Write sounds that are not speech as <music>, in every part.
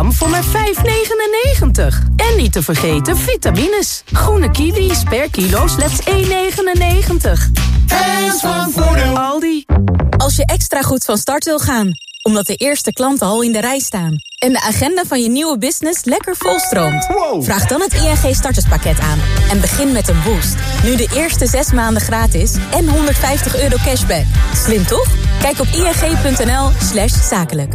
gram voor maar 5,99. En niet te vergeten vitamines. Groene kiwis per kilo slechts 1,99. En van Voordeel. Aldi. Als je extra goed van start wil gaan, omdat de eerste klanten al in de rij staan... en de agenda van je nieuwe business lekker volstroomt... vraag dan het ING starterspakket aan en begin met een boost. Nu de eerste zes maanden gratis en 150 euro cashback. Slim toch? Kijk op ing.nl slash zakelijk.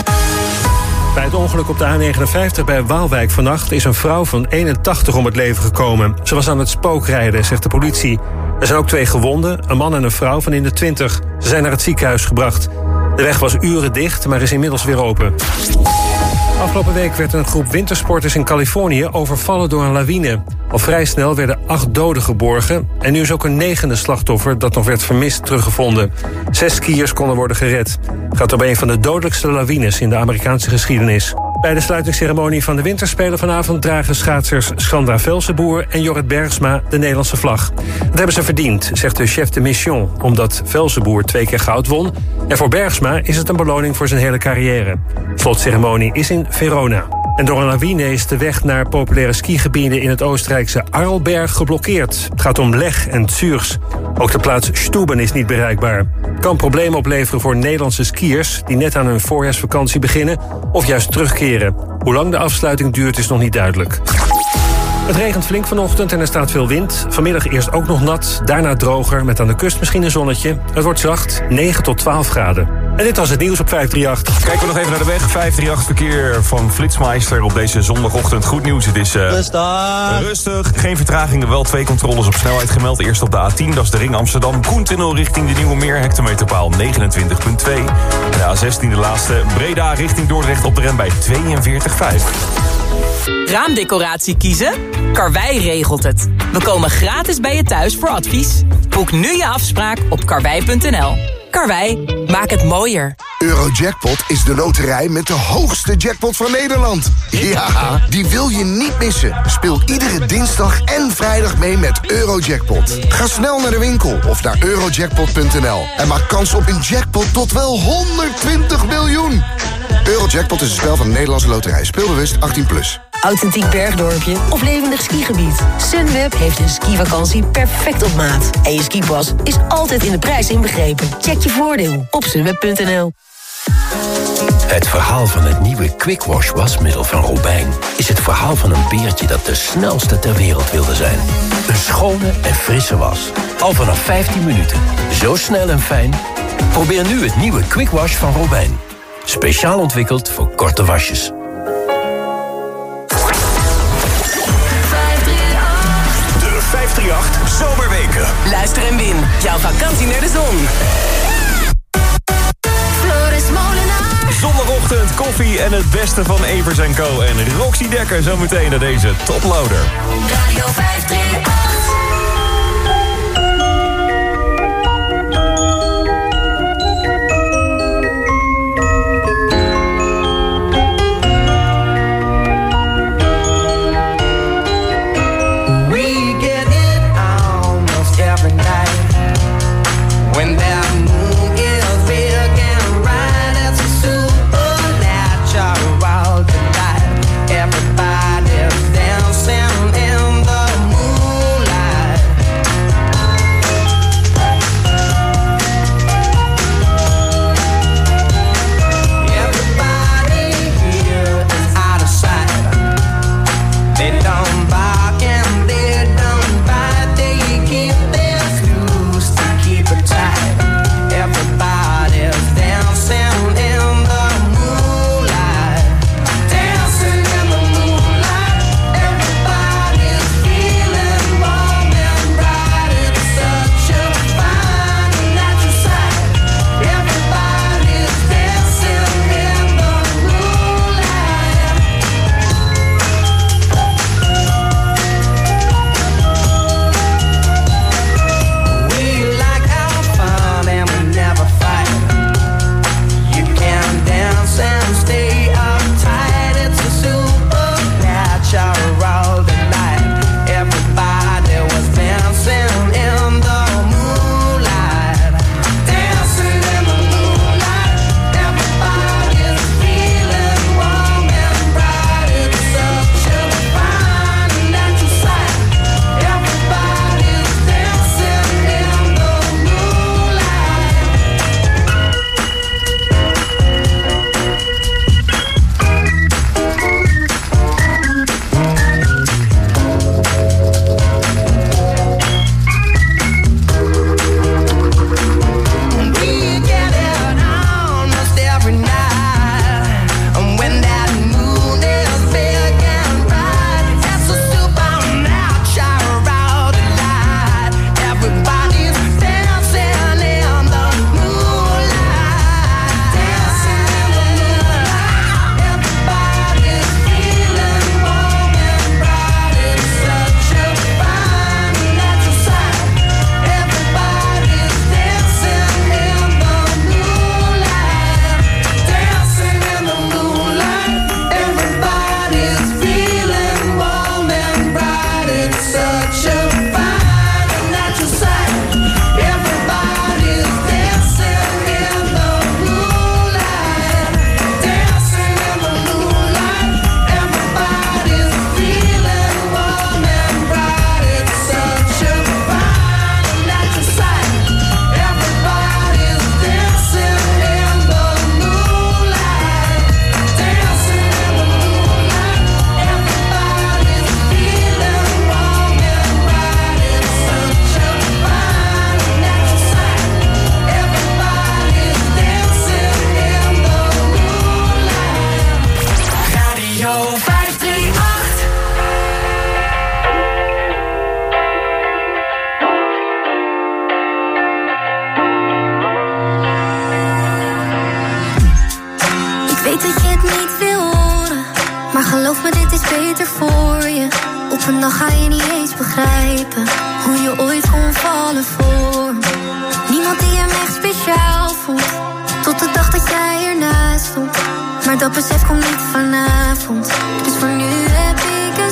Bij het ongeluk op de A59 bij Waalwijk vannacht... is een vrouw van 81 om het leven gekomen. Ze was aan het spookrijden, zegt de politie. Er zijn ook twee gewonden, een man en een vrouw van in de 20. Ze zijn naar het ziekenhuis gebracht. De weg was uren dicht, maar is inmiddels weer open. Afgelopen week werd een groep wintersporters in Californië overvallen door een lawine. Al vrij snel werden acht doden geborgen. En nu is ook een negende slachtoffer dat nog werd vermist teruggevonden. Zes skiers konden worden gered. Het gaat om een van de dodelijkste lawines in de Amerikaanse geschiedenis. Bij de sluitingsceremonie van de Winterspelen vanavond dragen schaatsers Schanda Velsenboer en Jorrit Bergsma de Nederlandse vlag. Dat hebben ze verdiend, zegt de chef de mission, omdat Velsenboer twee keer goud won. En voor Bergsma is het een beloning voor zijn hele carrière. Slotceremonie is in Verona. En door een lawine is de weg naar populaire skigebieden in het Oostenrijkse Arlberg geblokkeerd. Het gaat om Leg en Zürs. Ook de plaats Stuben is niet bereikbaar. Kan problemen opleveren voor Nederlandse skiers die net aan hun voorjaarsvakantie beginnen of juist terugkeren. Hoe lang de afsluiting duurt is nog niet duidelijk. Het regent flink vanochtend en er staat veel wind. Vanmiddag eerst ook nog nat, daarna droger met aan de kust misschien een zonnetje. Het wordt zacht, 9 tot 12 graden. En dit was het nieuws op 538. Kijken we nog even naar de weg. 538 verkeer van Flitsmeister op deze zondagochtend. Goed nieuws, het is uh, rustig. rustig. Geen vertragingen, wel twee controles op snelheid gemeld. Eerst op de A10, dat is de ring Amsterdam. Koentunnel richting de Nieuwe Meer, hectometerpaal 29.2. En de A16, de laatste, Breda richting Dordrecht op de rem bij 42.5. Raamdecoratie kiezen? Karwei regelt het. We komen gratis bij je thuis voor advies. Boek nu je afspraak op karwei.nl. Karwei, maak het mooier. Eurojackpot is de loterij met de hoogste jackpot van Nederland. Ja, die wil je niet missen. Speel iedere dinsdag en vrijdag mee met Eurojackpot. Ga snel naar de winkel of naar eurojackpot.nl en maak kans op een jackpot tot wel 120 miljoen. Eurojackpot is een spel van de Nederlandse loterij. Speelbewust 18+. Plus. Authentiek bergdorpje of levendig skigebied. Sunweb heeft een skivakantie perfect op maat. En je skipas is altijd in de prijs inbegrepen. Check je voordeel op sunweb.nl. Het verhaal van het nieuwe Quick Wash wasmiddel van Robijn... is het verhaal van een beertje dat de snelste ter wereld wilde zijn. Een schone en frisse was. Al vanaf 15 minuten. Zo snel en fijn. Probeer nu het nieuwe Quick Wash van Robijn. Speciaal ontwikkeld voor korte wasjes. 538 Zomerweken. Luister en win. Jouw vakantie naar de zon. Zondagochtend koffie en het beste van Evers Co. En Roxy Dekker zometeen naar deze toploader. Radio 538. Tot de dag dat jij ernaast stond. Maar dat besef komt niet vanavond. Dus voor nu heb ik een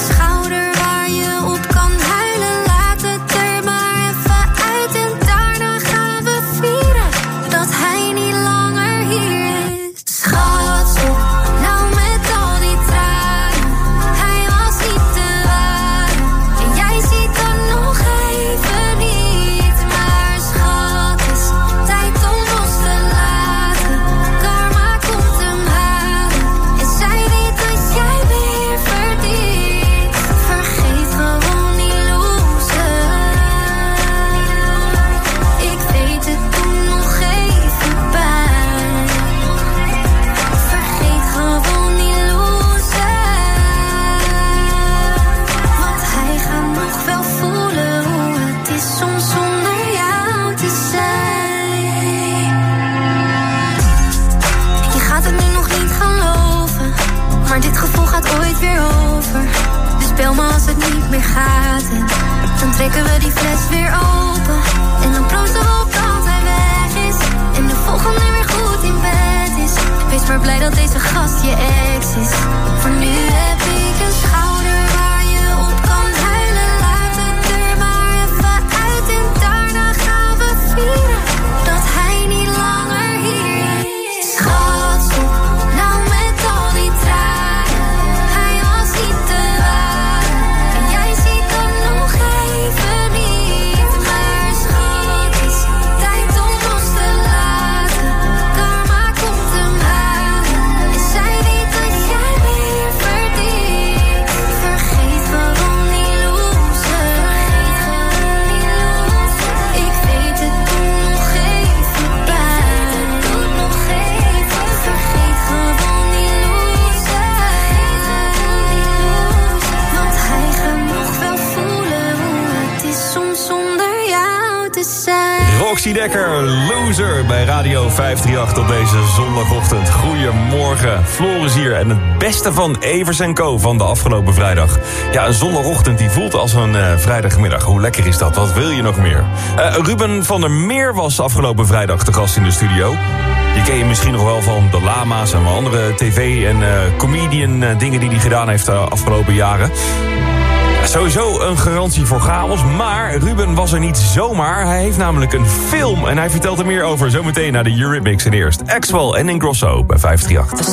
Roxy Loser, bij Radio 538 op deze zondagochtend. Goedemorgen, morgen, is hier en het beste van Evers en Co van de afgelopen vrijdag. Ja, een zondagochtend die voelt als een eh, vrijdagmiddag. Hoe lekker is dat? Wat wil je nog meer? Eh, Ruben van der Meer was afgelopen vrijdag de gast in de studio. Je ken je misschien nog wel van de lama's en andere tv- en eh, comedian-dingen die hij gedaan heeft de afgelopen jaren. Sowieso een garantie voor chaos, maar Ruben was er niet zomaar. Hij heeft namelijk een film en hij vertelt er meer over zometeen naar de Eurythmics. En eerst Axwell en Ingrosso bij 538.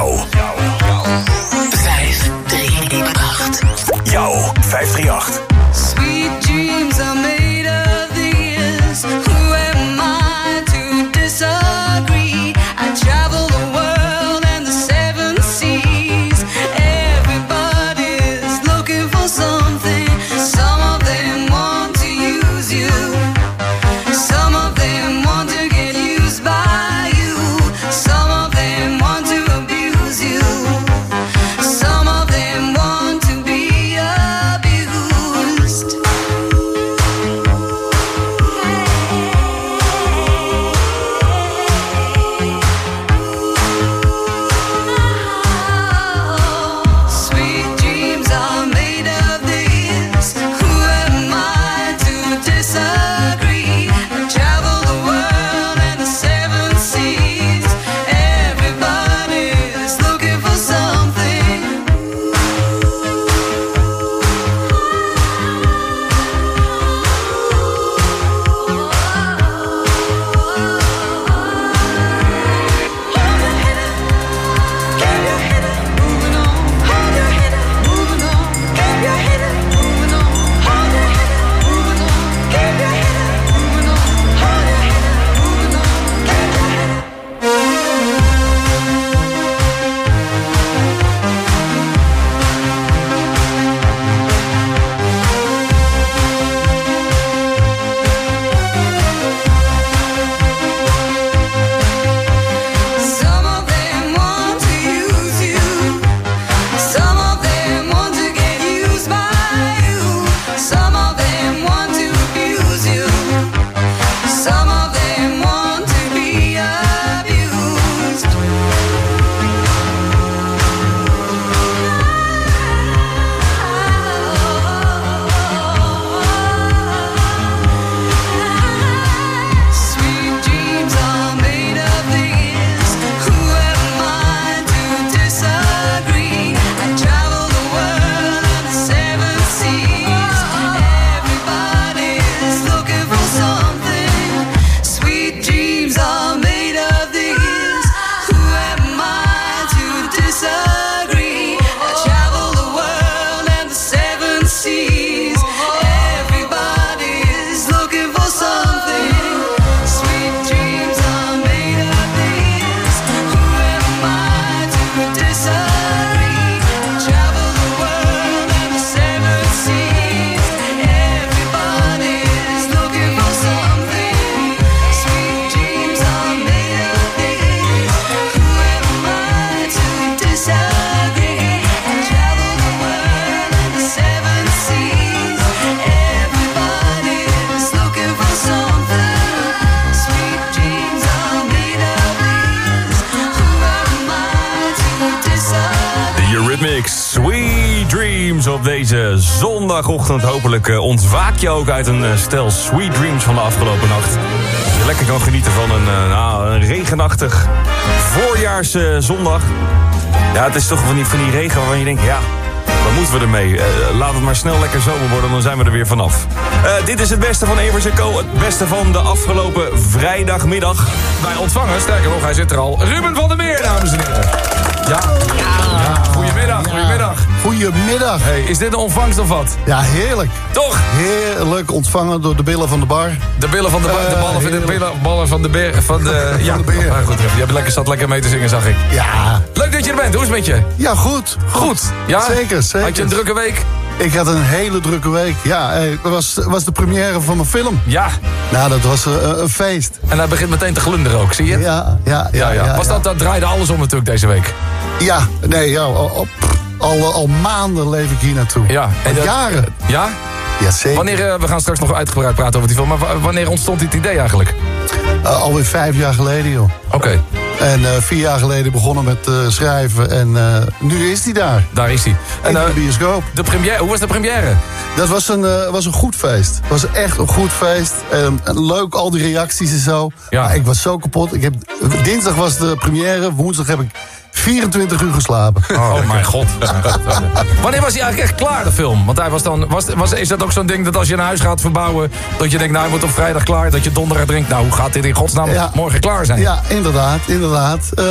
Jouw. Jouw. 538. Jouw 538. Ook uit een eh, stel Sweet Dreams van de afgelopen nacht. Je lekker kan genieten van een, eh, nou, een regenachtig voorjaarszondag. ja, het is toch van die, van die regen waarvan je denkt, ja, wat moeten we ermee? Eh, laat het maar snel lekker zomer worden, dan zijn we er weer vanaf. Eh, dit is het beste van Evers Co. Het beste van de afgelopen vrijdagmiddag. Wij ontvangen, sterker nog, hij zit er al. Ruben van der Meer, dames en heren. Ja, ja. goedemiddag, goedemiddag. Goedemiddag. Hey, is dit een ontvangst of wat? Ja, heerlijk. Toch? Heerlijk ontvangen door de billen van de bar. De billen van de, bar, de Eh, ballen, van de, billen, ballen van de beer. Van de, <laughs> ja, de beer. Ah, goed, je hebt lekker, zat lekker mee te zingen, zag ik. Ja. Leuk dat je er bent, hoe is het met je? Ja, goed. Goed. Ja? Zeker, zeker. Had je een drukke week? Ik had een hele drukke week. Ja, eh, het was, was de première van mijn film. Ja. Nou, dat was eh, een feest. En hij begint meteen te glunderen ook, zie je? Ja, ja, ja. ja, ja. Was dat, dat draaide alles om natuurlijk deze week. Ja, nee, ja, al, al, al, maanden leef ik hier naartoe. Ja. Dat- jaren. Ja? Ja, zeker. Wanneer, eh, we gaan straks nog uitgebreid praten over die film, maar wa- wanneer ontstond dit idee eigenlijk? Eh, alweer vijf jaar geleden, joh. Oké. En eh, vier jaar geleden begonnen met eh, schrijven. En eh, nu is hij daar. Daar is hij. En de bioscoop. De première, hoe was de première? Dat was een, was een goed feest. Het was echt een goed feest. Ehm, en leuk, al die reacties en zo. Ja. Maar ik was zo kapot. Ik heb, dinsdag was de première. Woensdag heb ik 24 uur geslapen. Oh, mijn god. <laughs> Wanneer was hij eigenlijk echt klaar, de film? Want hij was dan, was, was, is dat ook zo'n ding dat als je een huis gaat verbouwen... dat je denkt, nou, hij wordt op vrijdag klaar... dat je donderdag denkt, nou, hoe gaat dit in godsnaam Ja. morgen klaar zijn? Ja, inderdaad, inderdaad. Eh,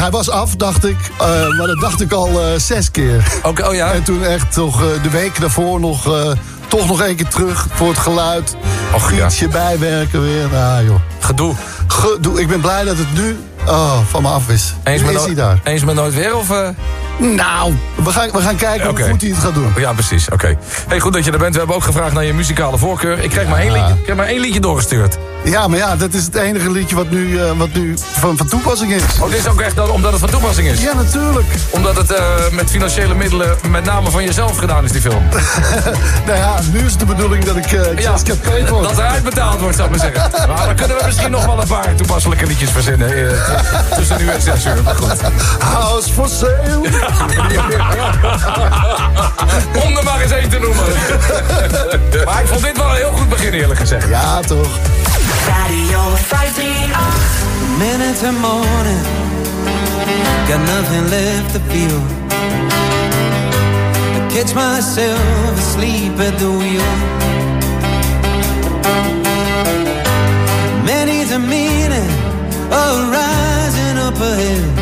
hij was af, dacht ik. eh, maar dat dacht ik al eh, zes keer. Oké, oh ja? En toen echt toch eh, de week daarvoor nog... eh, toch nog één keer terug voor het geluid. Och, ja. Ietsje bijwerken weer. Nou, joh. Gedoe. Gedoe. Ik ben blij dat het nu oh, van me af is. Eens met, is hij nooit- daar. eens met nooit weer, of... eh? Nou, we gaan, we gaan kijken hoe goed hij het gaat doen. Ja, precies. Oké. Hey, goed dat je er bent. We hebben ook gevraagd naar je muzikale voorkeur. Ik krijg maar één liedje, ik krijg maar één liedje doorgestuurd. Ja, maar ja, dat is het enige liedje wat nu, eh, wat nu van, van toepassing is. Oh, dit is ook echt dan omdat het van toepassing is? Ja, natuurlijk. Omdat het eh, met financiële middelen met name van jezelf gedaan is, die film. <laughs> nou ja, nu is het de bedoeling dat ik uh, Ja, word. <laughs> dat er uitbetaald wordt, zou ik maar zeggen. Maar <laughs> dan kunnen we misschien nog wel een paar toepasselijke liedjes verzinnen. tussen nu en zes uur. Maar goed. House for sale. Om er maar eens één te noemen. maar ik vond dit wel een heel goed begin, eerlijk gezegd. Ja, toch. Radio 538. Minute morning, got nothing left to feel. I catch myself asleep at the wheel. Many's a meaning of rising up ahead.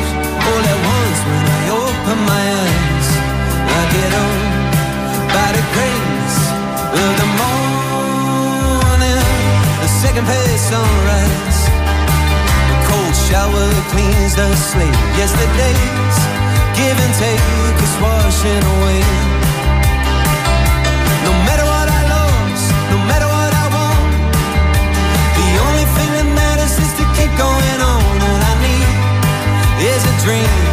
all at once when I open my eyes. I get on by the grace of the morning, the second page sunrise. A cold shower cleans the slate. Yesterday's give and take is washing away. No matter what I lost, no matter what I want, the only thing that matters is to keep going on. Dream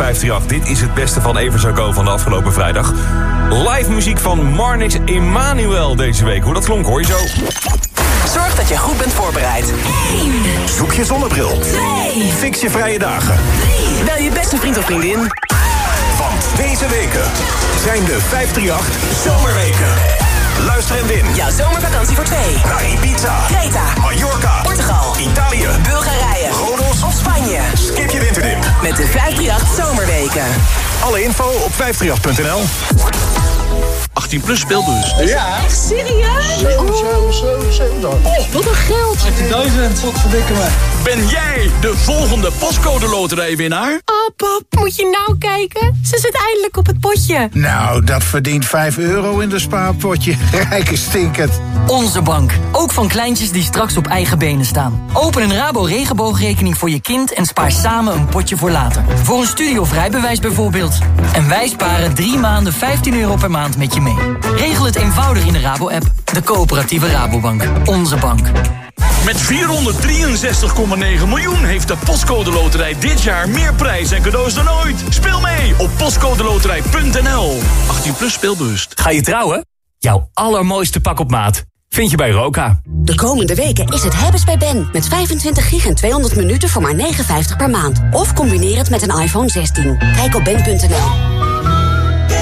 538. Dit is het beste van Evers Go van de afgelopen vrijdag. Live muziek van Marnix Emanuel deze week. Hoe dat klonk hoor je zo. Zorg dat je goed bent voorbereid. Zoek je zonnebril. Fix je vrije dagen. Bel je beste vriend of vriendin. Want deze weken zijn de 538 Zomerweken. Luister en win. Jouw zomervakantie voor twee. Naar Ibiza, Creta, Mallorca, Portugal, Italië, Bulgarije, Rodos of Spanje. Skip je winterdip. Met de 538 Zomerweken. Alle info op 538.nl. 18 plus speelbus. Ja. Echt serieus? Zo, zo, zo, zo dan. Oh, wat een geld. 18.000, wat verdikken me. Ben jij de volgende postcode loterijwinnaar? Oh, pap, moet je nou kijken? Ze zit eindelijk op het potje. Nou, dat verdient 5 euro in de spaarpotje. <laughs> Rijke stinkend. Onze bank. Ook van kleintjes die straks op eigen benen staan. Open een Rabo regenboogrekening voor je kind en spaar samen een potje voor later. Voor een studie of rijbewijs bijvoorbeeld. En wij sparen drie maanden 15 euro per maand met je mee. Regel het eenvoudig in de Rabo-app. De coöperatieve Rabobank. Onze bank. Met 463,9 miljoen heeft de Postcode Loterij dit jaar meer prijs en cadeaus dan ooit. Speel mee op postcodeloterij.nl. 18 plus speelbewust. Ga je trouwen? Jouw allermooiste pak op maat vind je bij Roka. De komende weken is het hebben's bij Ben. Met 25 gig en 200 minuten voor maar 59 per maand. Of combineer het met een iPhone 16. Kijk op ben.nl.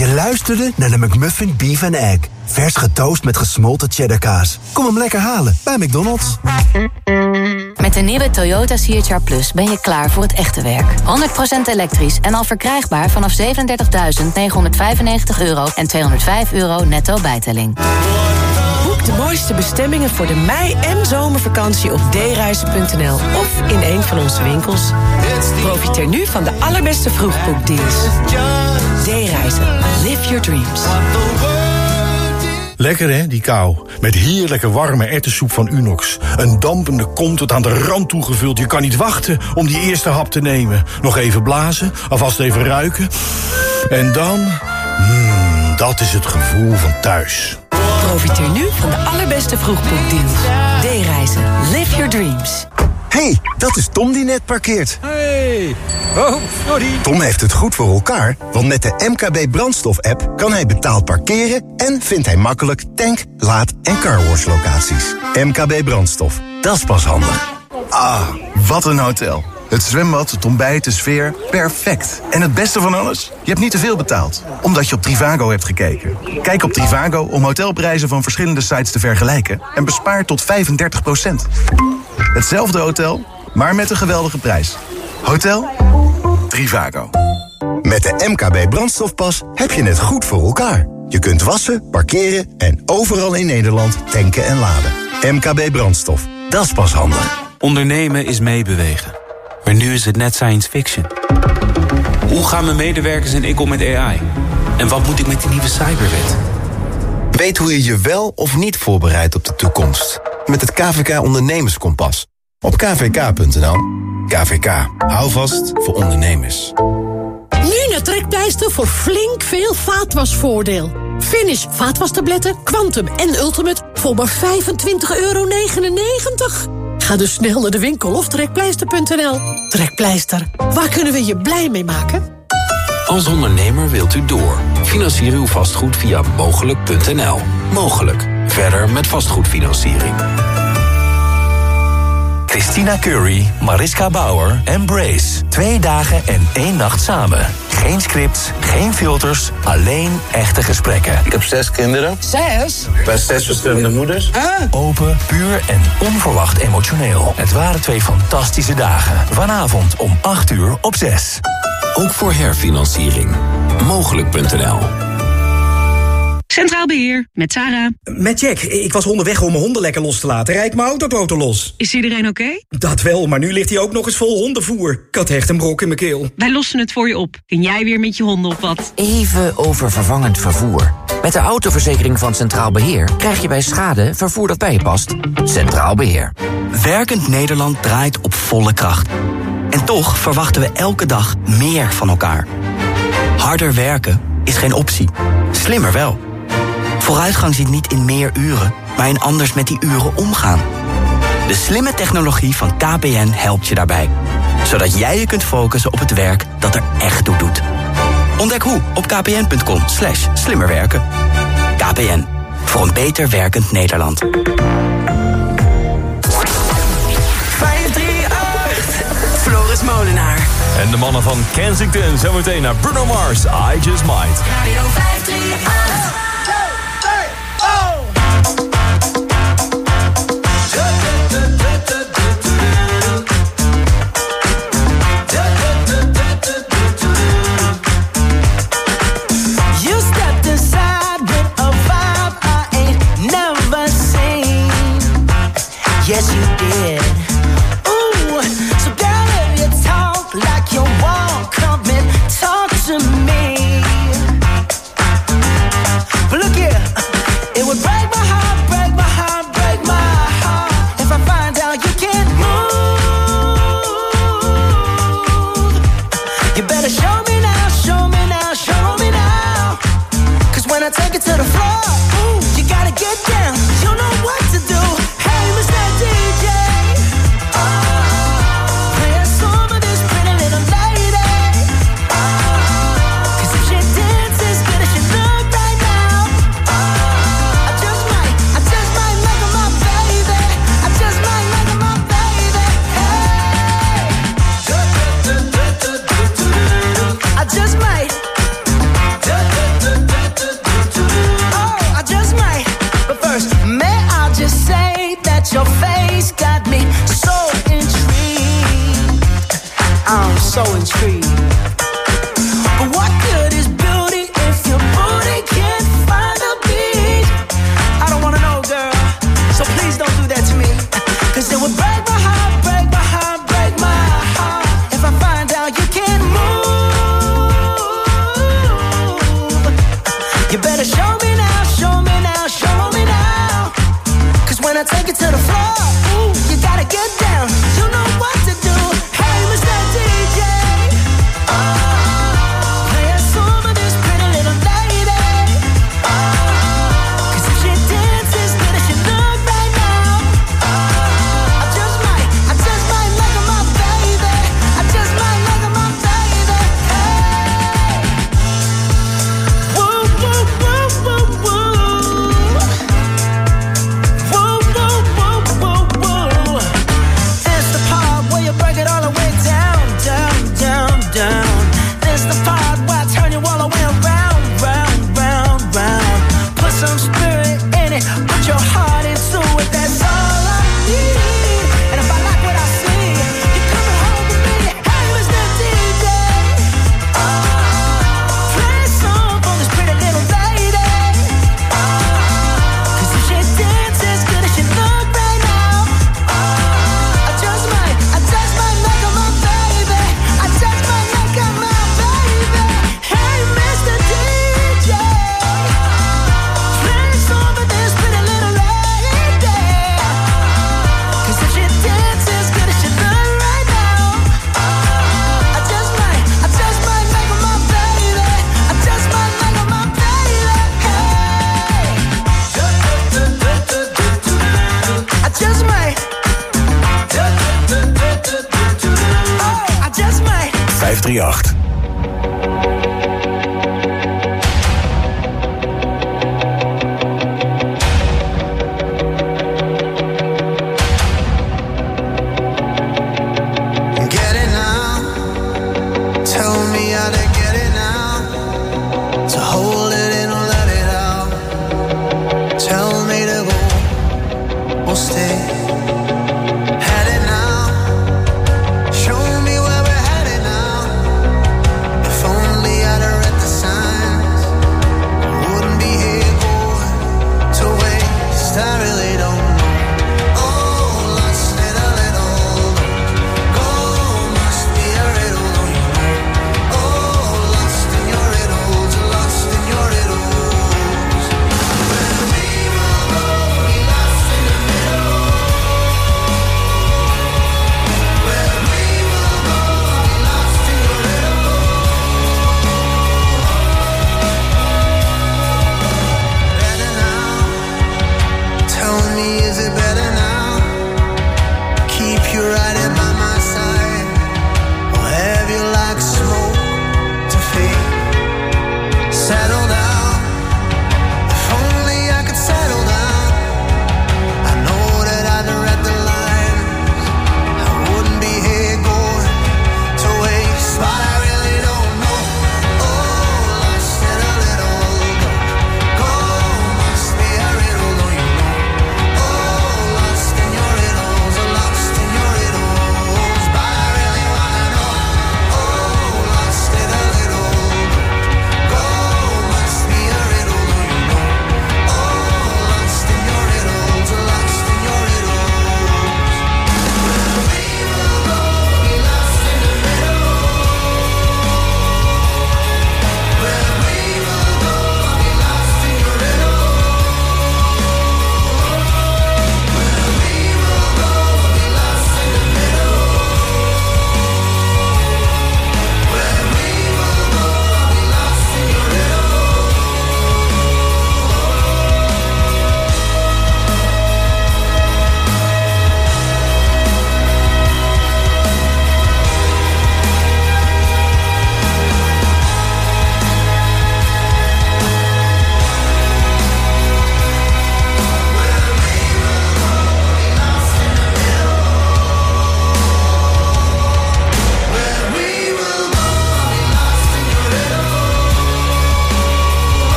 Je luisterde naar de McMuffin Beef and Egg. Vers getoast met gesmolten cheddarkaas. Kom hem lekker halen bij McDonald's. Met de nieuwe Toyota CHR Plus ben je klaar voor het echte werk. 100% elektrisch en al verkrijgbaar vanaf 37.995 euro en 205 euro netto bijtelling. De mooiste bestemmingen voor de mei- en zomervakantie op dereizen.nl of in een van onze winkels. Profiteer nu van de allerbeste vroegboekdeals. D-reizen. Live your dreams. Lekker hè, die kou. Met heerlijke warme erwtensoep van Unox. Een dampende kom tot aan de rand toegevuld. Je kan niet wachten om die eerste hap te nemen. Nog even blazen, alvast even ruiken. En dan... Mmm, dat is het gevoel van thuis. Profiteer nu van de allerbeste vroegboekdeals. D-reizen. Live your dreams. hey, dat is Tom die net parkeert. Hey. Oh, sorry. Tom heeft het goed voor elkaar, want met de MKB brandstof-app kan hij betaald parkeren en vindt hij makkelijk tank, laad- en carwash locaties. MKB brandstof, dat is pas handig. Ah, wat een hotel. Het zwembad, het ontbijt, de sfeer, perfect. En het beste van alles? Je hebt niet te veel betaald, omdat je op Trivago hebt gekeken. Kijk op Trivago om hotelprijzen van verschillende sites te vergelijken... en bespaar tot 35% Hetzelfde hotel, maar met een geweldige prijs. Hotel Trivago. Met de MKB brandstofpas heb je het goed voor elkaar. Je kunt wassen, parkeren en overal in Nederland tanken en laden. MKB brandstof, dat is pas handig. Ondernemen is meebewegen. Maar nu is het net science fiction. Hoe gaan mijn medewerkers en ik om met AI? En wat moet ik met die nieuwe cyberwet? Weet hoe je je wel of niet voorbereidt op de toekomst. Met het KVK Ondernemerskompas. Op kvk.nl. KVK. Hou vast voor ondernemers. Nu naar Trekpleister voor flink veel vaatwasvoordeel. Finish vaatwastabletten, Quantum en Ultimate voor maar 25,99 euro. Ga dus snel naar de winkel of trekpleister.nl. Trekpleister, waar kunnen we je blij mee maken? Als ondernemer wilt u door. Financier uw vastgoed via mogelijk.nl. Mogelijk. Verder met vastgoedfinanciering. Christina Curry, Mariska Bauer en Brace. Twee dagen en één nacht samen. Geen scripts, geen filters, alleen echte gesprekken. Ik heb zes kinderen. Zes? Bij zes verschillende moeders. Open, puur en onverwacht emotioneel. Het waren twee fantastische dagen. Vanavond om 8 uur op 6. Ook voor herfinanciering. Mogelijk.nl Centraal Beheer, met Sarah. Met Jack. Ik was onderweg om mijn honden lekker los te laten. Rijd mijn autoboten los. Is iedereen oké? Dat wel, maar nu ligt hij ook nog eens vol hondenvoer. Kat hecht een brok in mijn keel. Wij lossen het voor je op. Kun jij weer met je honden op wat? Even over vervangend vervoer. Met de autoverzekering van Centraal Beheer krijg je bij schade vervoer dat bij je past. Centraal Beheer. Werkend Nederland draait op volle kracht. En toch verwachten we elke dag meer van elkaar. Harder werken is geen optie. Slimmer wel. Vooruitgang zit niet in meer uren, maar in anders met die uren omgaan. De slimme technologie van KPN helpt je daarbij. Zodat jij je kunt focussen op het werk dat er echt toe doet. Ontdek hoe op kpn.com slash slimmerwerken. KPN, voor een beter werkend Nederland. 538, Floris Molenaar. En de mannen van Kensington zometeen naar Bruno Mars, I Just Might.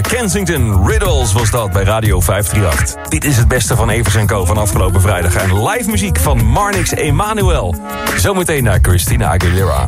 Kensington Riddles was dat bij Radio 538. Dit is het beste van Evers en Co van afgelopen vrijdag. En live muziek van Marnix Emanuel. Zometeen naar Christina Aguilera.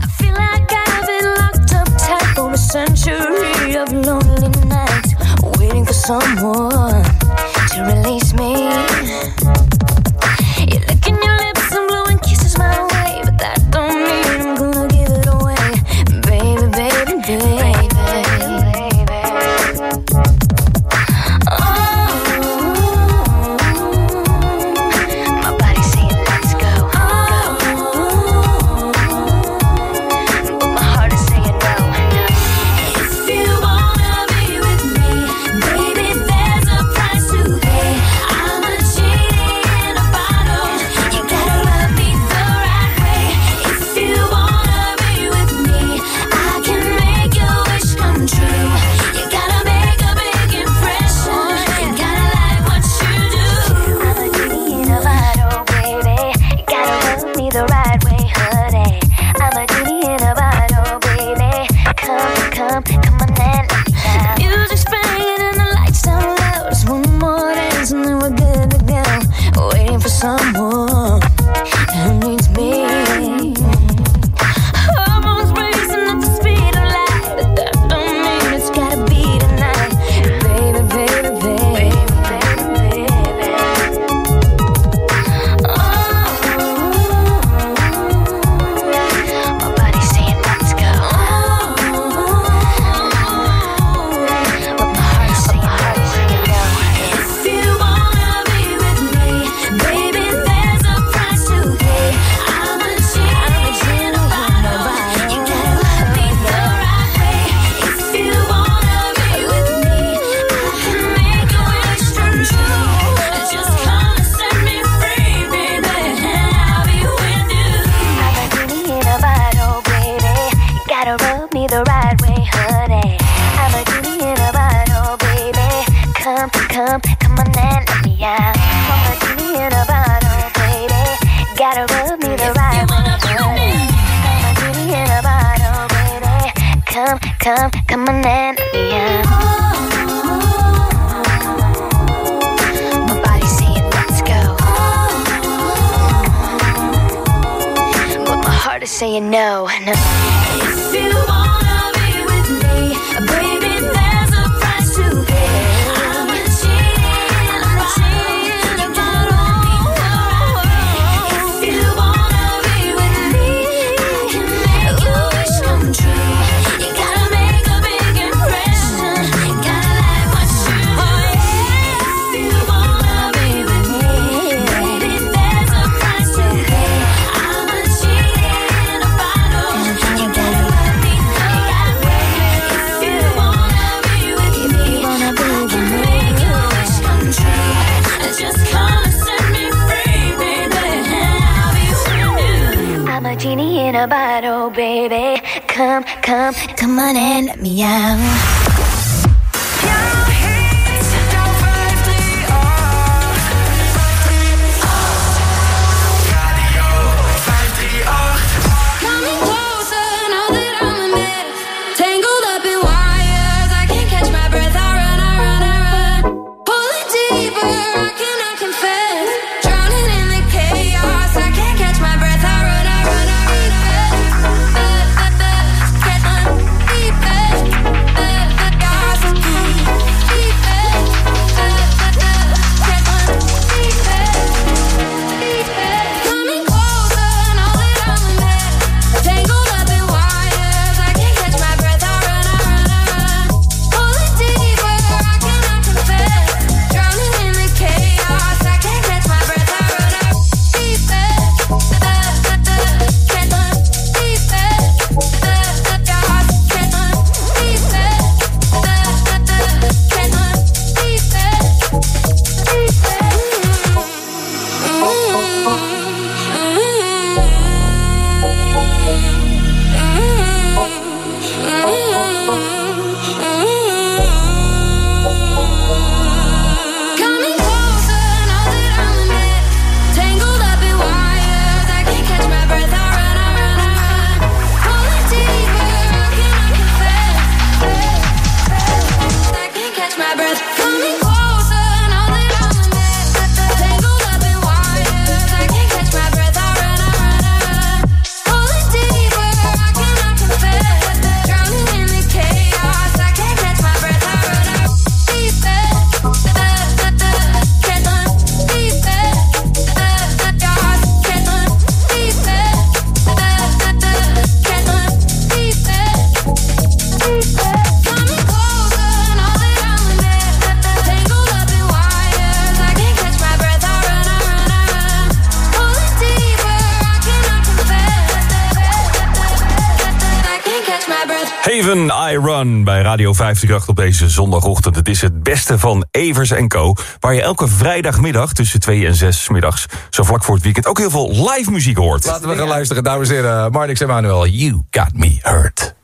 538 op deze zondagochtend. Het is het beste van Evers Co. Waar je elke vrijdagmiddag tussen 2 en 6 middags... zo vlak voor het weekend ook heel veel live muziek hoort. Laten we gaan luisteren, dames en heren. Marnix Emmanuel, You Got Me Hurt.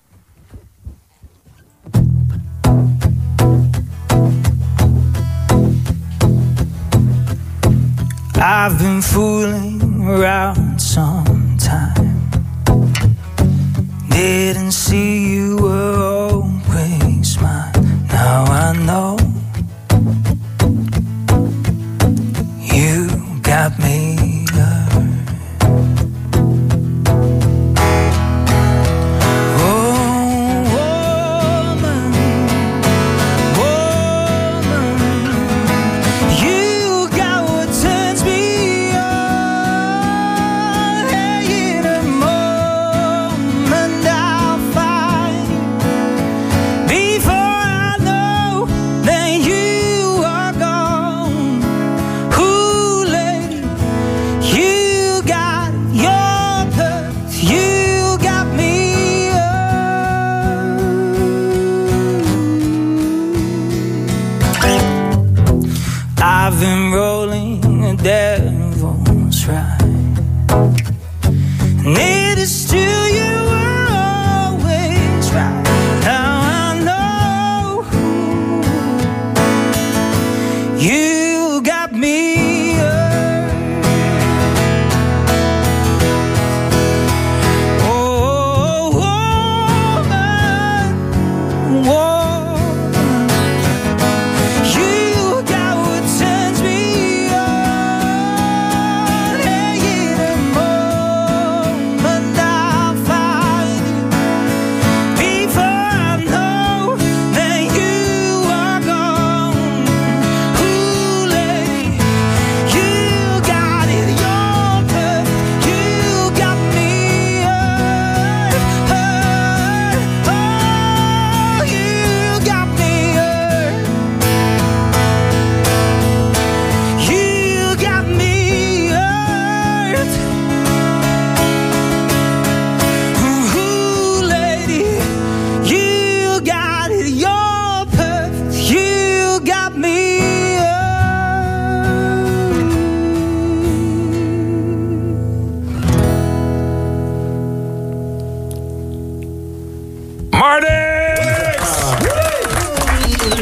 I've been fooling around sometime. Didn't see you were. Now I know you got me.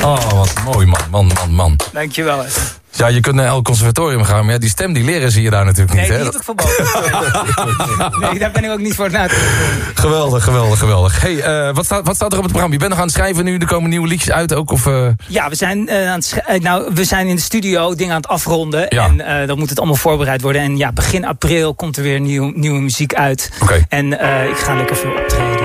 Oh, wat mooi man, man, man, man. Dankjewel. Ja, je kunt naar elk conservatorium gaan, maar ja, die stem die leren zie je daar natuurlijk niet. Nee, niet op verboden. nee, daar ben ik ook niet voor na Geweldig, geweldig, geweldig. Hey, eh, wat, staat, wat staat er op het programma? Je bent nog aan het schrijven nu, er komen nieuwe liedjes uit ook? Of, eh, Ja, we zijn, eh, aan het nou, we zijn in de studio dingen aan het afronden. Ja. En dan moet het allemaal voorbereid worden. En ja, begin april komt er weer nieuw, nieuwe muziek uit. En eh, ik ga lekker veel optreden.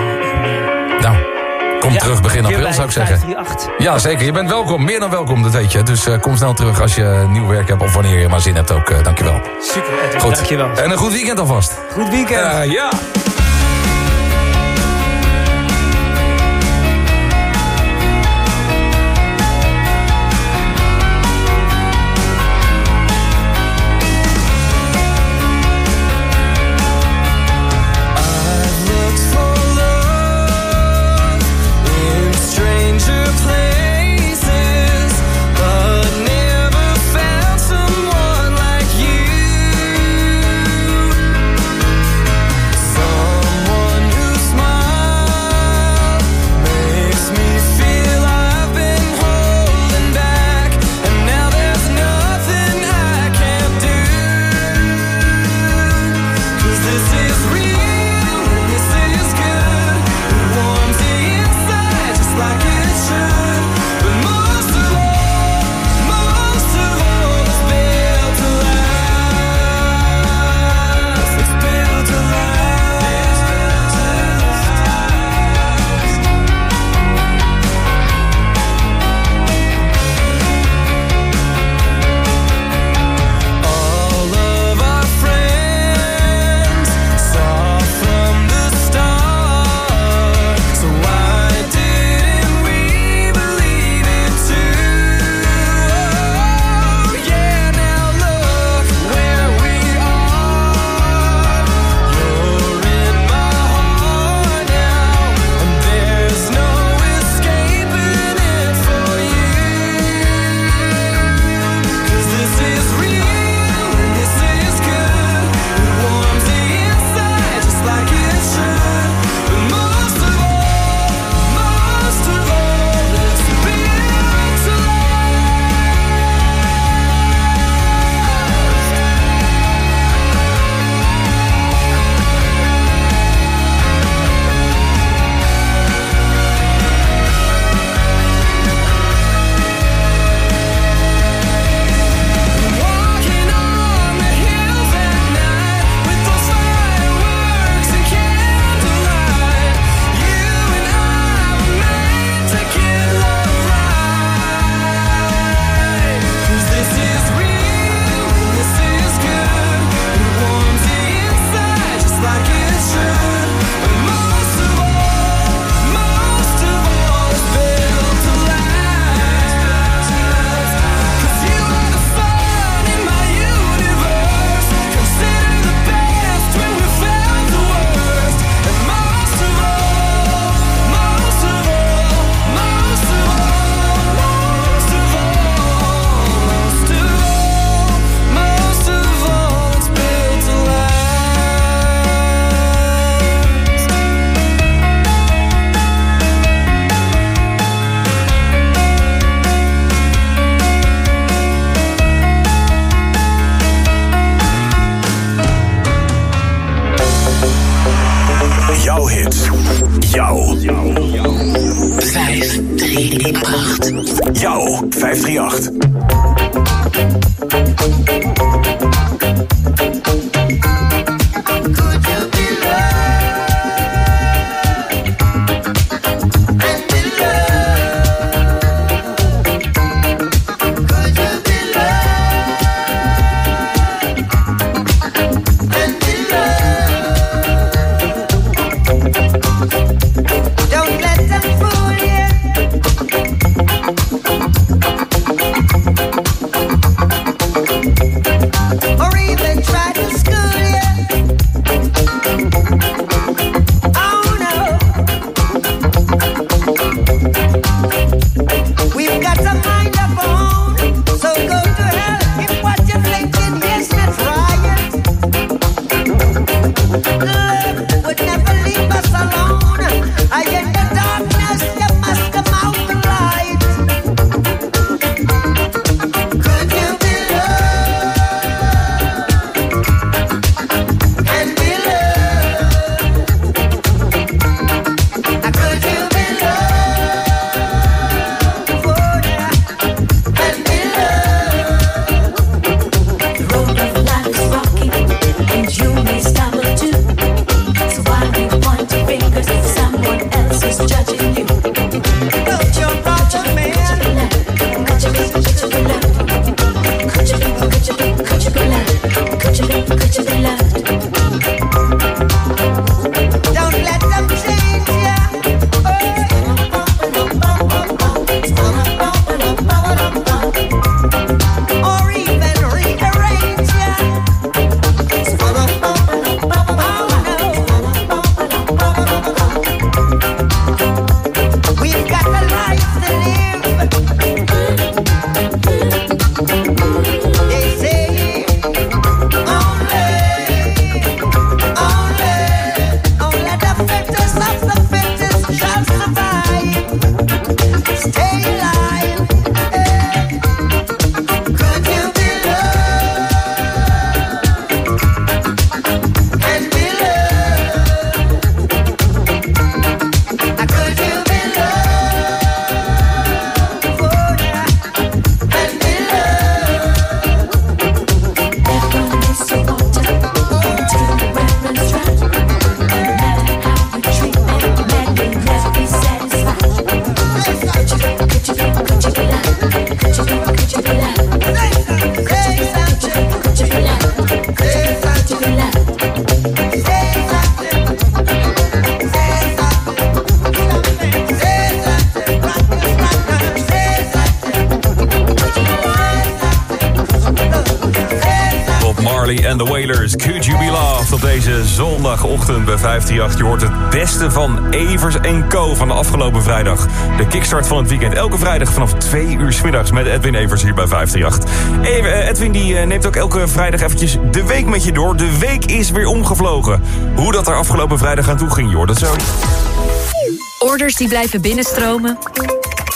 Kom terug begin april zou ik zeggen. 538. Ja, zeker. Je bent welkom, meer dan welkom, dat weet je. Dus eh, kom snel terug als je nieuw werk hebt of wanneer je maar zin hebt ook. eh, dankjewel. Super, Edwin, Goed. dankjewel. En een goed weekend alvast. Goed weekend. Eh, ja. 538. Je hoort het beste van Evers en Co. van de afgelopen vrijdag. De kickstart van het weekend. Elke vrijdag vanaf 2 uur 's middags met Edwin Evers hier bij 538. Even, eh, Edwin die eh, neemt ook elke vrijdag eventjes de week met je door. De week is weer omgevlogen. Hoe dat er afgelopen vrijdag aan toe ging, je hoort het zo. Orders die blijven binnenstromen.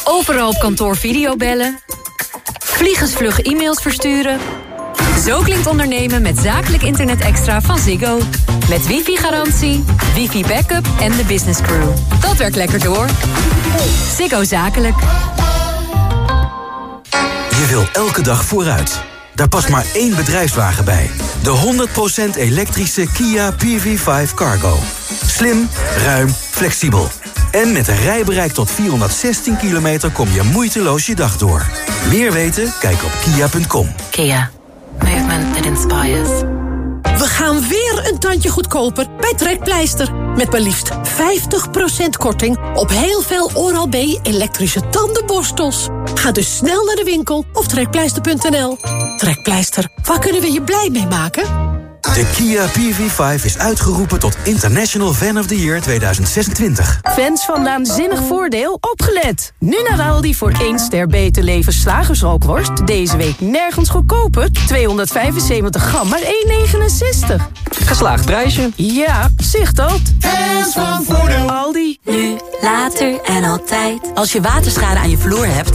Overal op kantoor videobellen. Vliegensvlug e-mails versturen. Zo klinkt ondernemen met zakelijk internet extra van Ziggo. Met wifi-garantie, wifi-backup en de business crew. Dat werkt lekker door. Ziggo Zakelijk. Je wil elke dag vooruit. Daar past maar één bedrijfswagen bij. De 100% elektrische Kia PV5 Cargo. Slim, ruim, flexibel. En met een rijbereik tot 416 kilometer kom je moeiteloos je dag door. Meer weten? Kijk op kia.com. Kia. Movement that inspires. We gaan weer een tandje goedkoper bij Trekpleister. Met maar liefst 50% korting op heel veel Oral-B elektrische tandenborstels. Ga dus snel naar de winkel of trekpleister.nl. Trekpleister, waar kunnen we je blij mee maken? De Kia PV5 is uitgeroepen tot International Fan of the Year 2026. Fans van Naanzinnig Voordeel, opgelet! Nu naar Aldi voor 1 ster beter leven slagersrookworst. Deze week nergens goedkoper. 275 gram, maar 1,69. Geslaagd prijsje. Ja, zicht dat. Fans van Voordeel. Aldi. Nu, later en altijd. Als je waterschade aan je vloer hebt,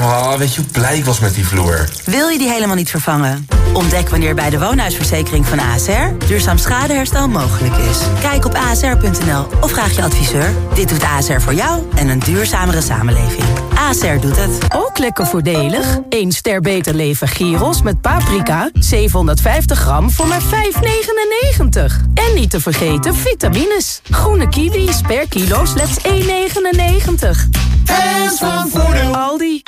Oh, weet je hoe blij ik was met die vloer? wil je die helemaal niet vervangen. Ontdek wanneer bij de woonhuisverzekering van ASR duurzaam schadeherstel mogelijk is. Kijk op asr.nl of vraag je adviseur. Dit doet ASR voor jou en een duurzamere samenleving. ASR doet het. Ook lekker voordelig. 1 ster beter leven gyros met paprika. 750 gram voor maar 5,99. En niet te vergeten vitamines. Groene kiwis per kilo slechts 1,99. Hands van Voordeel. Aldi.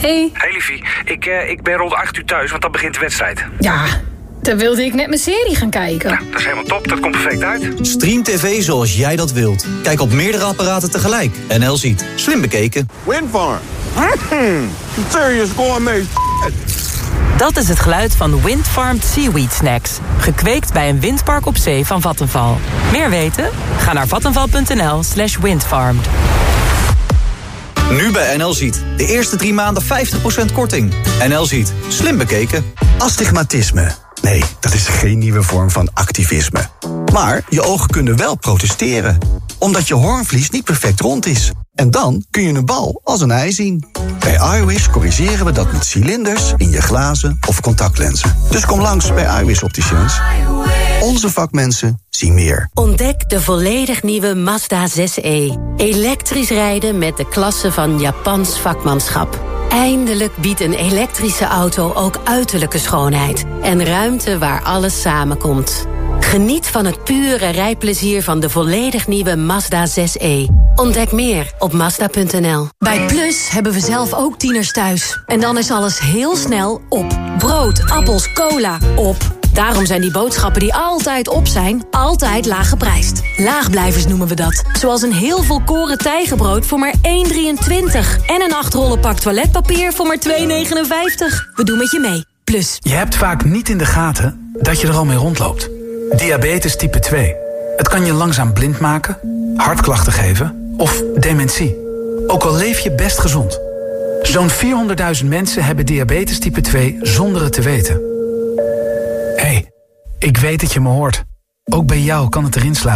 Hey. Hey liefie, ik, eh, ik ben rond 8 uur thuis, want dan begint de wedstrijd. Ja, dan wilde ik net mijn serie gaan kijken. Dat is helemaal top, dat komt perfect uit. Stream TV zoals jij dat wilt. Kijk op meerdere apparaten tegelijk. NL ziet. Slim bekeken. Windfarm. Mm, serious gourmet Dat is het geluid van Windfarmed Seaweed Snacks. Gekweekt bij een windpark op zee van Vattenval. Meer weten? Ga naar vattenval.nl slash windfarmed. Nu bij NL Ziet. De eerste drie maanden 50% korting. NL Ziet. Slim bekeken. Astigmatisme. Nee, dat is geen nieuwe vorm van activisme. Maar je ogen kunnen wel protesteren. Omdat je hoornvlies niet perfect rond is. En dan kun je een bal als een ei zien. Bij iWis corrigeren we dat met cilinders in je glazen of contactlenzen. Dus kom langs bij iWis Opticians. Onze vakmensen zien meer. Ontdek de volledig nieuwe Mazda 6e. Elektrisch rijden met de klasse van Japans vakmanschap. Eindelijk biedt een elektrische auto ook uiterlijke schoonheid. En ruimte waar alles samenkomt. Geniet van het pure rijplezier van de volledig nieuwe Mazda 6e. Ontdek meer op Mazda.nl. Bij Plus hebben we zelf ook tieners thuis. En dan is alles heel snel op. Brood, appels, cola, op. Daarom zijn die boodschappen die altijd op zijn, altijd laag geprijsd. Laagblijvers noemen we dat. Zoals een heel volkoren tijgenbrood voor maar 1,23. En een 8 rollen pak toiletpapier voor maar 2,59. We doen met je mee. Plus. Je hebt vaak niet in de gaten dat je er al mee rondloopt. Diabetes type 2. Het kan je langzaam blind maken, hartklachten geven of dementie. Ook al leef je best gezond. Zo'n 400.000 mensen hebben diabetes type 2 zonder het te weten. Hey, ik weet dat je me hoort. Ook bij jou kan het erin sluiten.